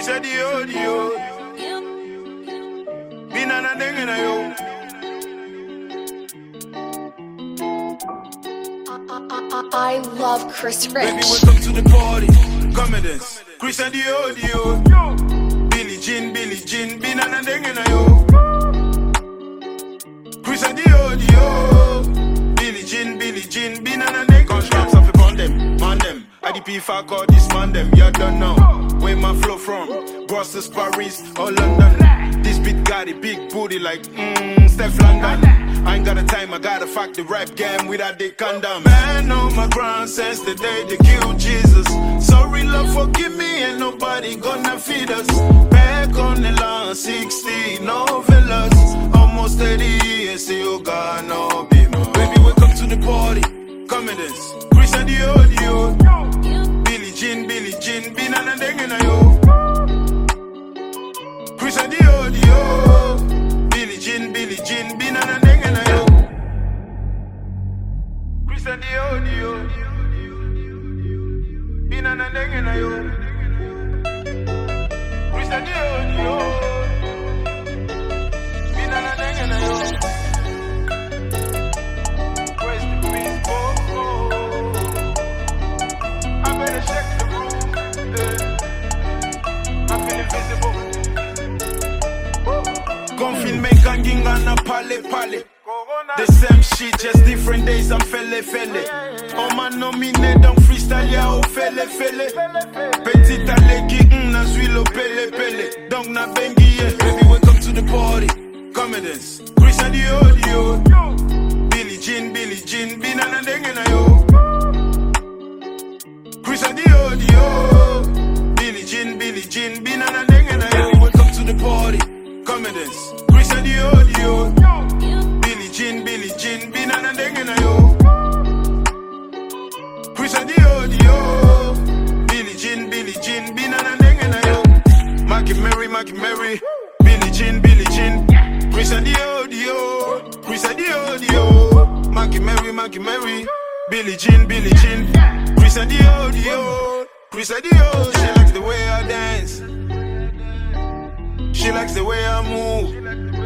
Chris a the audio. Binana denge na yo. I love Chris Baby, Rich. welcome to the party. Come and dance. Chris and the audio. Billie Jean, Billie Jean, Binana denge na yo. Chris and the audio. Billie Jean, Billie Jean, Binana denge. Constructs off upon them, man them. IDP fuck all this man them. You don't know where my flow from. Brussels, Paris, or London. This beat got a big booty like mmm, Steph London. I ain't got the time, I gotta fuck the rap game without the condom. Man on my ground since the day they killed Jesus. Sorry, love, forgive me, ain't nobody gonna feed us. Back on the line, 60 novellas. Almost 30 years, still got no baby. Baby, welcome to the party. Come and dance. Chris and the audio. Jean, Billie Jean, Binana Denge na yo. Chris and the audio. Billie Jean, Billie Jean, Binana Denge na yo. Christian Dior. Binana Denge na yo. Me kanginga na pale pale. The same shit, just different days. I'm fele fele. Oh man, no me ne don't freestyle ya oh fele fele. Petit aleki mm, na pele pele. Na bengi yeah. Baby, welcome to the party. Dance. Chris and the audio. Billie Jean, Billie Jean, binana denge na yo. Chris and the audio. Billie Jean, Billie Jean, binana denge na yo. Welcome to the party. Come and the audio. Oh. Billie Jean, Billie Jean, binana denge na yo. Christian Dior. Oh. Billie Jean, Billie Jean, binana denge na yo. Mackie Mary, Mackie Mary. Billie Jean, Billie Jean. Christian Dior. Oh. Christian Dior. Mackie Mary, Mackie Mary. Billie Jean, Billie Jean. Christian Dior. Chris and the audio. She likes the way I dance. She likes the way I move.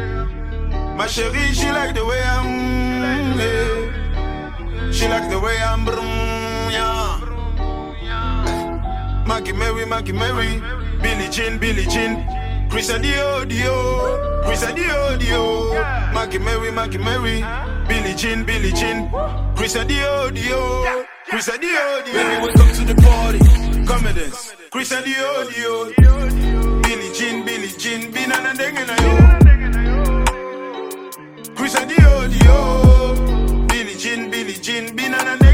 My chérie, she like the way I'm. yeah. She like the way I'm. Brum, yeah. Maggie Mary, Maggie Mary. Billie Jean, Billie Jean. Christian Dior. Chris and the audio. Maggie Mary, Maggie Mary. Billie Jean, Billie Jean. Christian Dior. Chris and the audio. Baby, welcome to the party. Come and dance. Chris and the audio. Chris and